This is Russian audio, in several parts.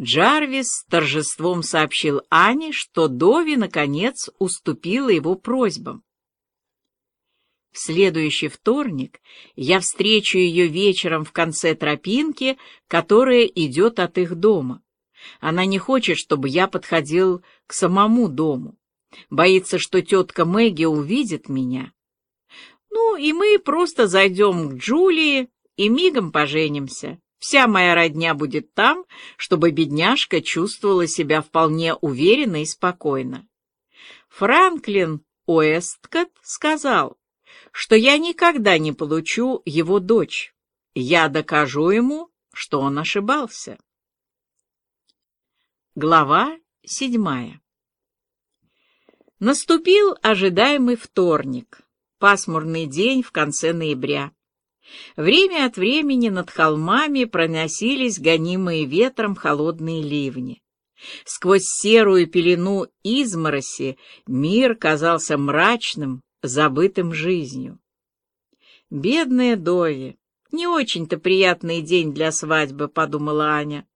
Джарвис с торжеством сообщил Ане, что Дови, наконец, уступила его просьбам. В следующий вторник я встречу ее вечером в конце тропинки, которая идет от их дома. Она не хочет, чтобы я подходил к самому дому. Боится, что тетка Мэгги увидит меня. Ну, и мы просто зайдем к Джулии и мигом поженимся. Вся моя родня будет там, чтобы бедняжка чувствовала себя вполне уверенно и спокойно. Франклин Уэсткот сказал, что я никогда не получу его дочь. Я докажу ему, что он ошибался. Глава седьмая Наступил ожидаемый вторник, пасмурный день в конце ноября. Время от времени над холмами проносились гонимые ветром холодные ливни. Сквозь серую пелену измороси мир казался мрачным, забытым жизнью. «Бедная Дови! Не очень-то приятный день для свадьбы», — подумала Аня.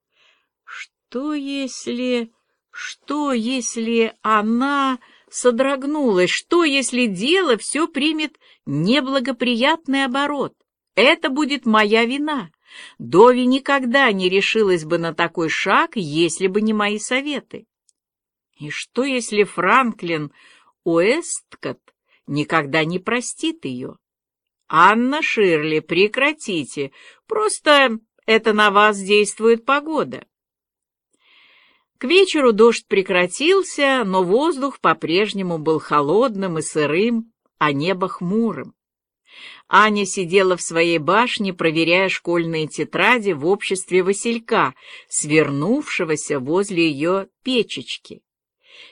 «Что если... что если она...» содрогнулась. Что, если дело все примет неблагоприятный оборот? Это будет моя вина. Дови никогда не решилась бы на такой шаг, если бы не мои советы. И что, если Франклин Уэсткот никогда не простит ее? Анна Ширли, прекратите. Просто это на вас действует погода. К вечеру дождь прекратился, но воздух по-прежнему был холодным и сырым, а небо хмурым. Аня сидела в своей башне, проверяя школьные тетради в обществе Василька, свернувшегося возле ее печечки.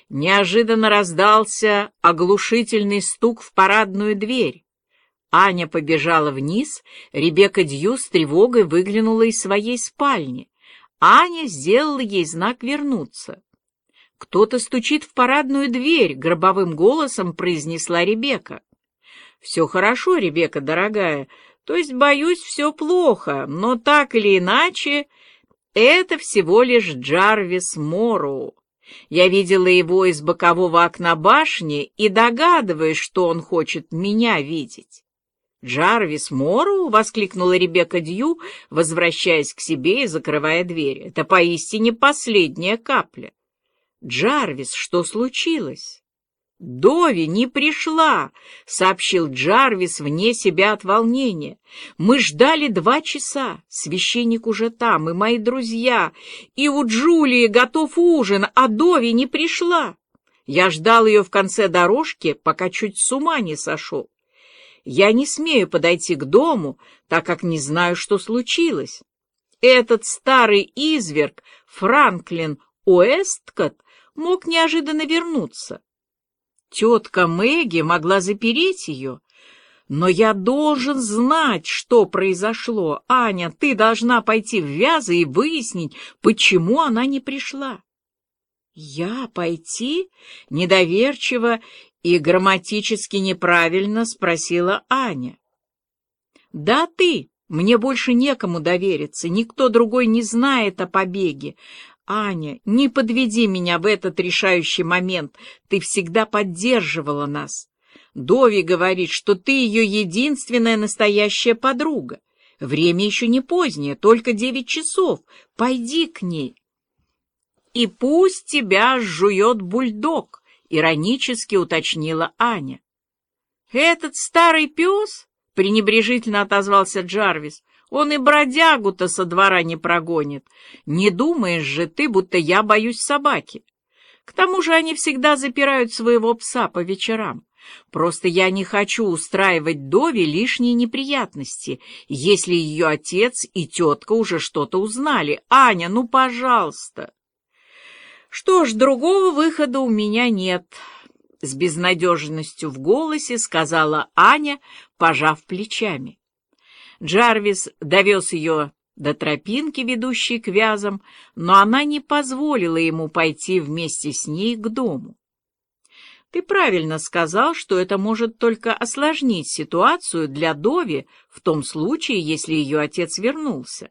Неожиданно раздался оглушительный стук в парадную дверь. Аня побежала вниз, Ребекка Дью с тревогой выглянула из своей спальни. Аня сделала ей знак вернуться. «Кто-то стучит в парадную дверь», — гробовым голосом произнесла Ребекка. «Все хорошо, Ребекка, дорогая, то есть, боюсь, все плохо, но так или иначе, это всего лишь Джарвис Морроу. Я видела его из бокового окна башни и догадываюсь, что он хочет меня видеть». «Джарвис Морроу!» — воскликнула Ребекка Дью, возвращаясь к себе и закрывая дверь. «Это поистине последняя капля». «Джарвис, что случилось?» «Дови не пришла», — сообщил Джарвис вне себя от волнения. «Мы ждали два часа. Священник уже там, и мои друзья. И у Джулии готов ужин, а Дови не пришла. Я ждал ее в конце дорожки, пока чуть с ума не сошел. Я не смею подойти к дому, так как не знаю, что случилось. Этот старый изверг, Франклин Уэсткот, мог неожиданно вернуться. Тетка Мэгги могла запереть ее. Но я должен знать, что произошло. Аня, ты должна пойти в Вязы и выяснить, почему она не пришла. Я пойти? Недоверчиво и грамматически неправильно спросила Аня. Да ты, мне больше некому довериться, никто другой не знает о побеге, Аня, не подведи меня в этот решающий момент. Ты всегда поддерживала нас. Дови говорит, что ты ее единственная настоящая подруга. Время еще не позднее, только девять часов. Пойди к ней. И пусть тебя жует бульдог, иронически уточнила Аня. Этот старый пес, пренебрежительно отозвался Джарвис, он и бродягу-то со двора не прогонит. Не думаешь же ты, будто я боюсь собаки. К тому же они всегда запирают своего пса по вечерам. Просто я не хочу устраивать Дови лишние неприятности, если ее отец и тетка уже что-то узнали. Аня, ну, пожалуйста. Что ж, другого выхода у меня нет. С безнадежностью в голосе сказала Аня, пожав плечами. Джарвис довез ее до тропинки, ведущей к вязам, но она не позволила ему пойти вместе с ней к дому. Ты правильно сказал, что это может только осложнить ситуацию для Дови в том случае, если ее отец вернулся.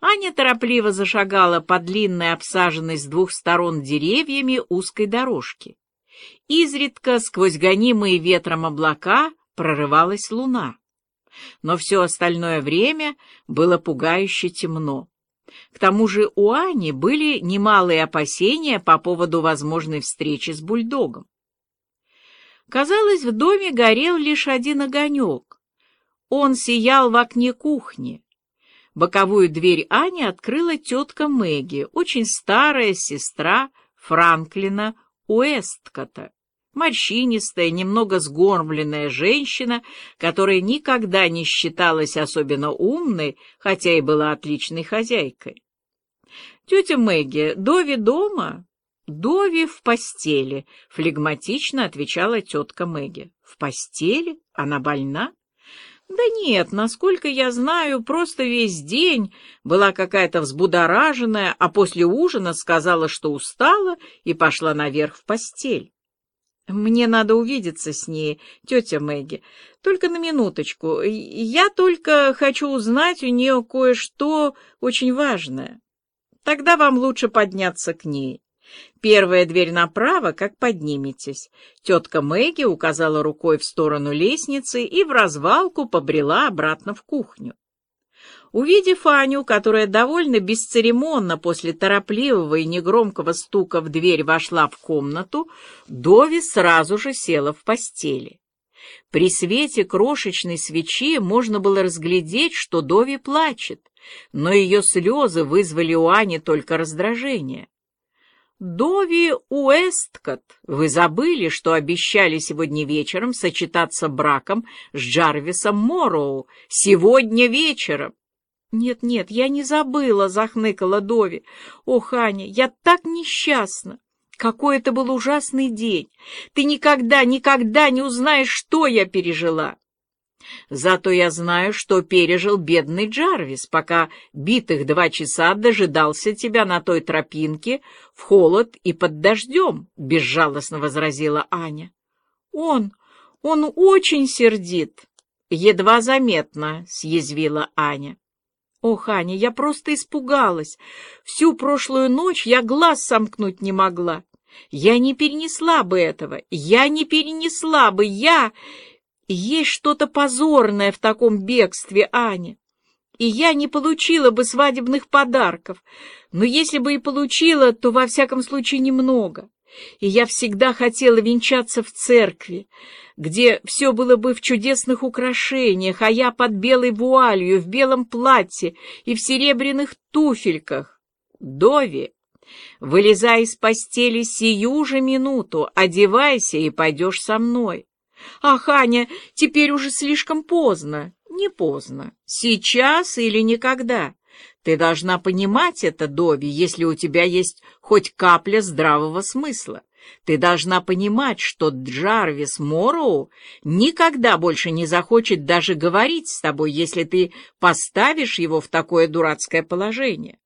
Аня торопливо зашагала по длинной, обсаженной с двух сторон деревьями узкой дорожке. Изредка сквозь гонимые ветром облака прорывалась луна. Но все остальное время было пугающе темно. К тому же у Ани были немалые опасения по поводу возможной встречи с бульдогом. Казалось, в доме горел лишь один огонек. Он сиял в окне кухни. Боковую дверь Ани открыла тетка Мэгги, очень старая сестра Франклина Уэсткота морщинистая, немного сгорбленная женщина, которая никогда не считалась особенно умной, хотя и была отличной хозяйкой. «Тетя Мэгги, Дови дома?» «Дови в постели», — флегматично отвечала тетка Мэгги. «В постели? Она больна?» «Да нет, насколько я знаю, просто весь день была какая-то взбудораженная, а после ужина сказала, что устала и пошла наверх в постель». Мне надо увидеться с ней, тетя Мэгги. Только на минуточку. Я только хочу узнать у нее кое-что очень важное. Тогда вам лучше подняться к ней. Первая дверь направо, как подниметесь. Тетка Мэгги указала рукой в сторону лестницы и в развалку побрела обратно в кухню. Увидев Аню, которая довольно бесцеремонно после торопливого и негромкого стука в дверь вошла в комнату, Дови сразу же села в постели. При свете крошечной свечи можно было разглядеть, что Дови плачет, но ее слезы вызвали у Ани только раздражение. «Дови Уэсткот, вы забыли, что обещали сегодня вечером сочетаться браком с Джарвисом Морроу? Сегодня вечером!» «Нет-нет, я не забыла», — захныкала Дови. «Ох, Аня, я так несчастна! Какой это был ужасный день! Ты никогда, никогда не узнаешь, что я пережила!» Зато я знаю, что пережил бедный Джарвис, пока битых два часа дожидался тебя на той тропинке в холод и под дождем, — безжалостно возразила Аня. — Он, он очень сердит. — Едва заметно, — съязвила Аня. Ох, Аня, я просто испугалась. Всю прошлую ночь я глаз сомкнуть не могла. Я не перенесла бы этого. Я не перенесла бы. Я... Есть что-то позорное в таком бегстве, Аня. И я не получила бы свадебных подарков. Но если бы и получила, то во всяком случае немного. И я всегда хотела венчаться в церкви где все было бы в чудесных украшениях, а я под белой вуалью, в белом платье и в серебряных туфельках. Дови, вылезай из постели сию же минуту, одевайся и пойдешь со мной. Ах, Аня, теперь уже слишком поздно. Не поздно. Сейчас или никогда. Ты должна понимать это, Дови, если у тебя есть хоть капля здравого смысла. Ты должна понимать, что Джарвис Морроу никогда больше не захочет даже говорить с тобой, если ты поставишь его в такое дурацкое положение.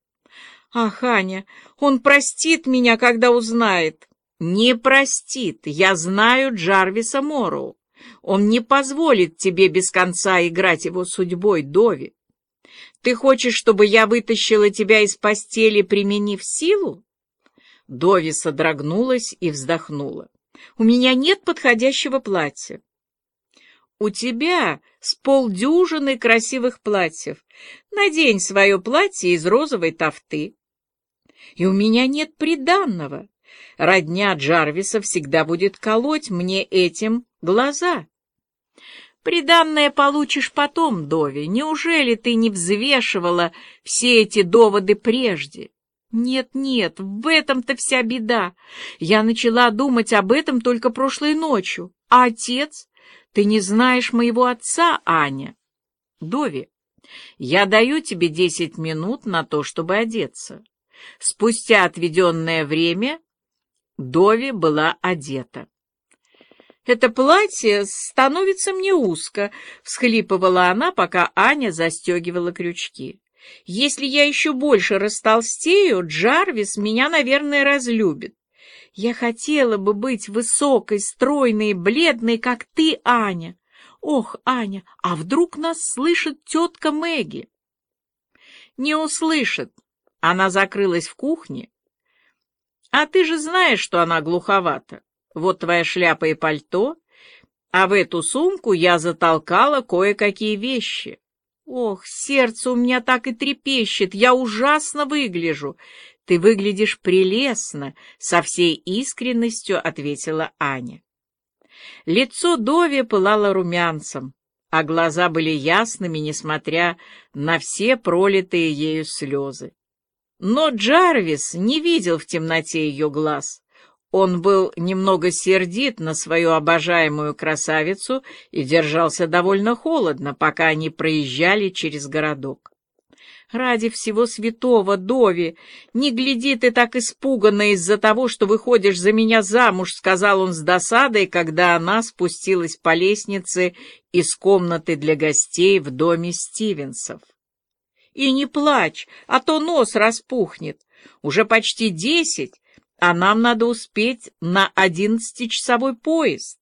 Ах, Аня, он простит меня, когда узнает. Не простит, я знаю Джарвиса Морроу. Он не позволит тебе без конца играть его судьбой, Дови. Ты хочешь, чтобы я вытащила тебя из постели, применив силу? Дови содрогнулась и вздохнула. «У меня нет подходящего платья». «У тебя с полдюжины красивых платьев. Надень свое платье из розовой тофты». «И у меня нет приданного. Родня Джарвиса всегда будет колоть мне этим глаза». «Приданное получишь потом, Дови. Неужели ты не взвешивала все эти доводы прежде?» Нет-нет, в этом-то вся беда. Я начала думать об этом только прошлой ночью. А отец? Ты не знаешь моего отца, Аня. Дови, я даю тебе десять минут на то, чтобы одеться. Спустя отведенное время Дови была одета. «Это платье становится мне узко», — всхлипывала она, пока Аня застегивала крючки. Если я еще больше растолстею, Джарвис меня, наверное, разлюбит. Я хотела бы быть высокой, стройной и бледной, как ты, Аня. Ох, Аня, а вдруг нас слышит тетка Мэгги? Не услышит. Она закрылась в кухне. А ты же знаешь, что она глуховата. Вот твоя шляпа и пальто, а в эту сумку я затолкала кое-какие вещи. Ох, сердце у меня так и трепещет, я ужасно выгляжу. Ты выглядишь прелестно, со всей искренностью ответила Аня. Лицо Дови пылало румянцем, а глаза были ясными, несмотря на все пролитые ею слезы. Но Джарвис не видел в темноте ее глаз. Он был немного сердит на свою обожаемую красавицу и держался довольно холодно, пока они проезжали через городок. Ради всего святого, Дови, не гляди ты так испуганно из-за того, что выходишь за меня замуж, сказал он с досадой, когда она спустилась по лестнице из комнаты для гостей в доме Стивенсов. И не плачь, а то нос распухнет. Уже почти десять, а нам надо успеть на одиннадцатичасовой поезд.